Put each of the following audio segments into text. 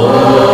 Oh.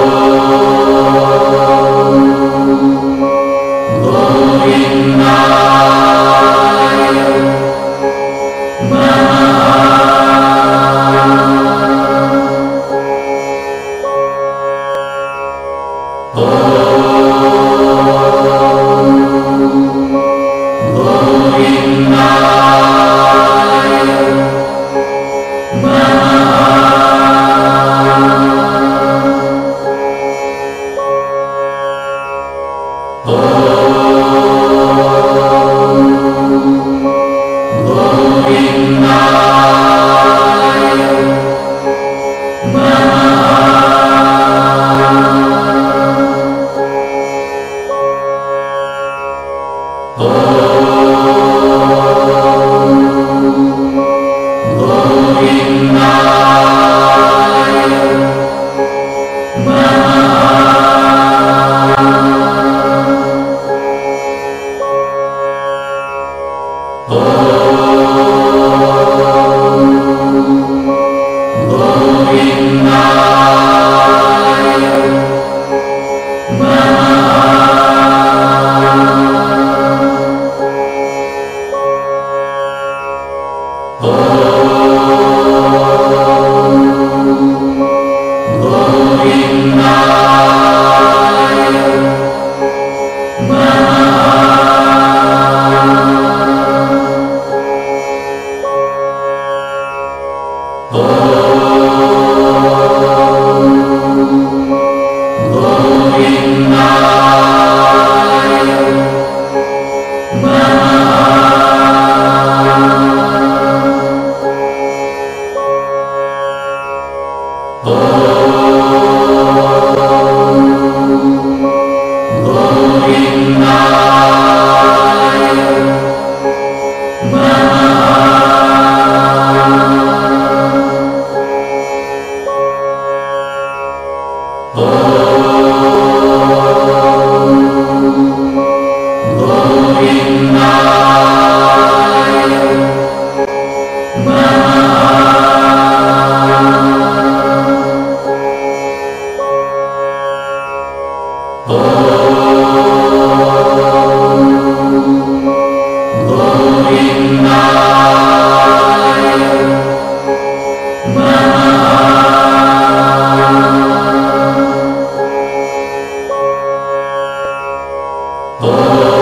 Oh. Govinda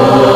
오.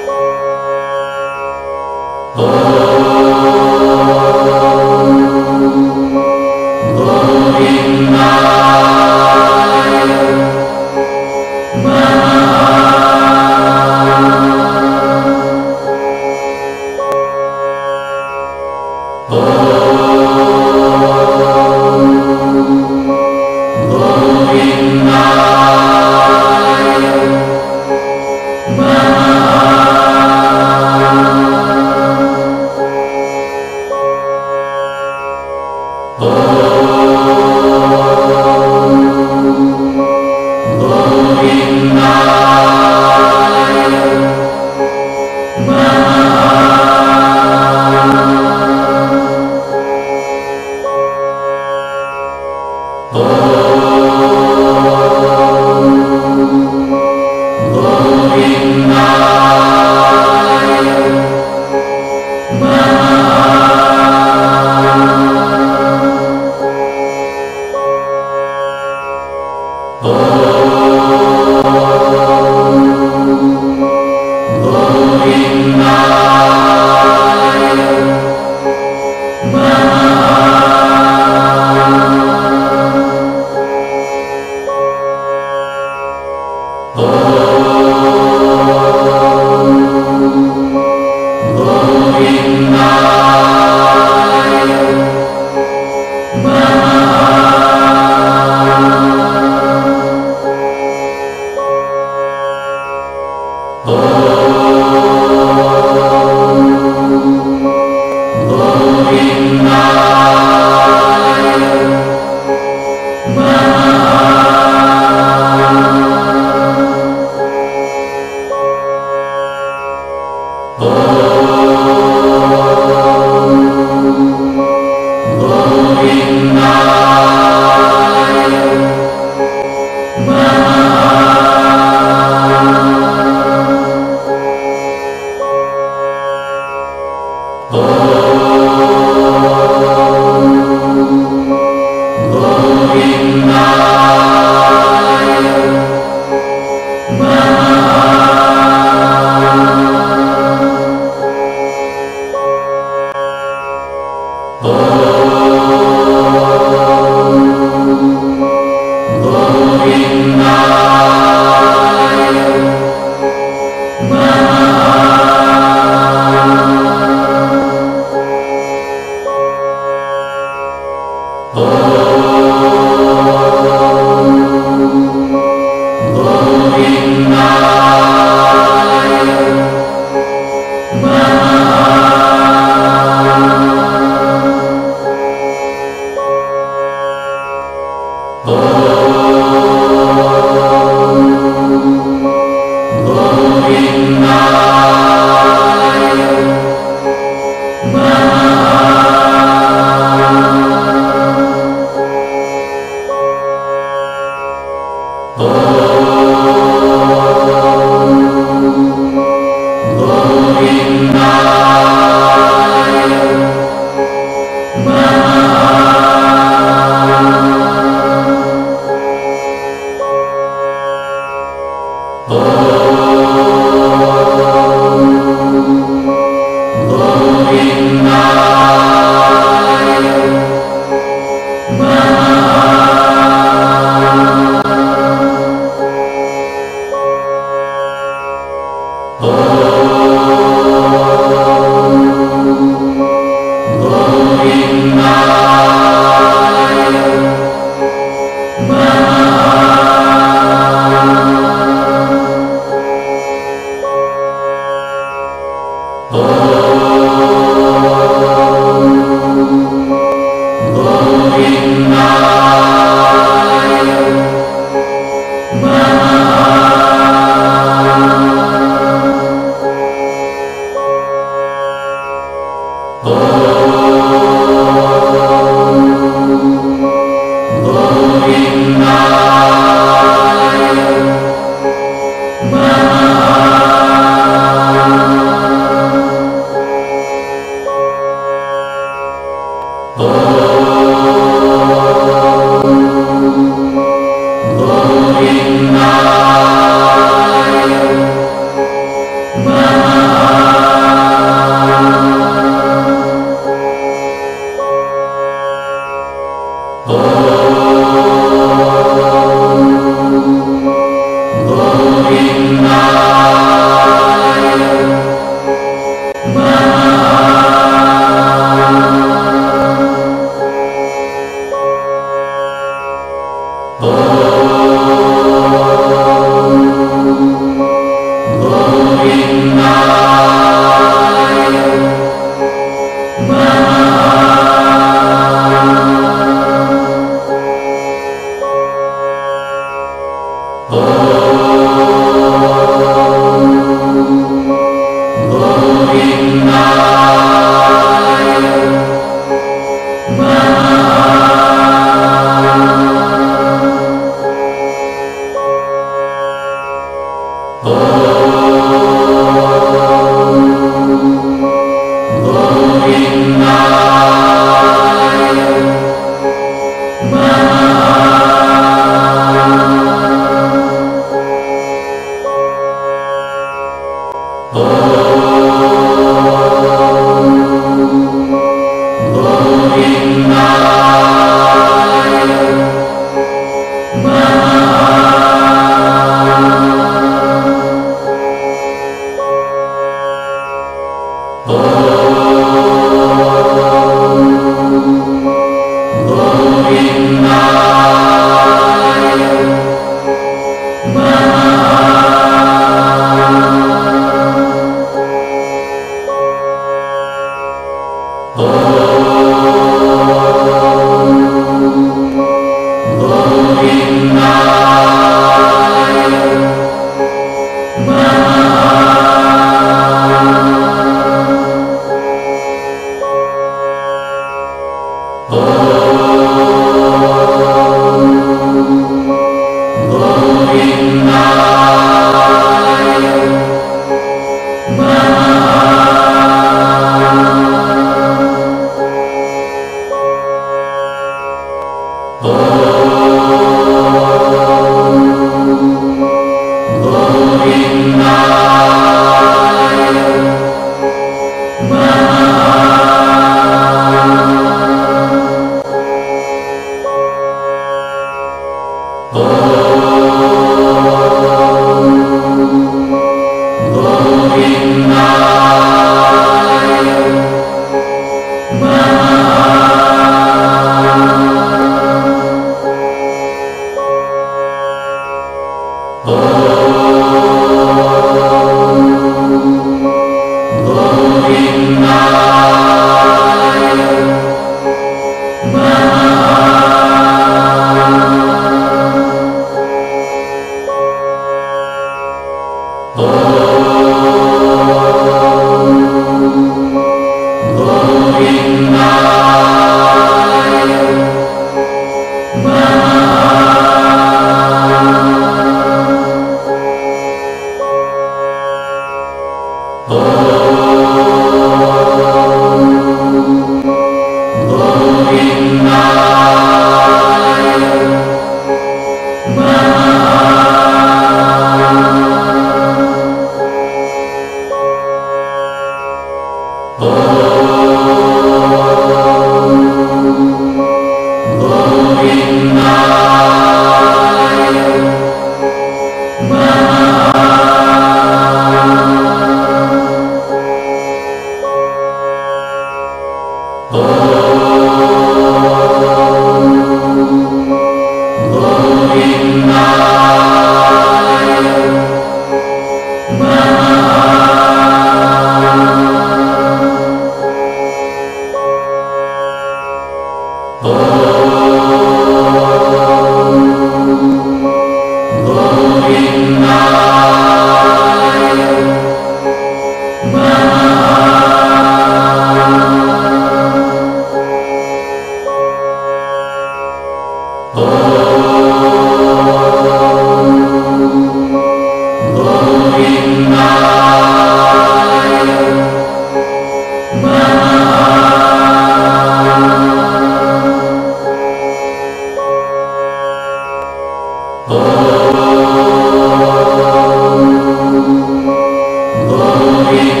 Mama.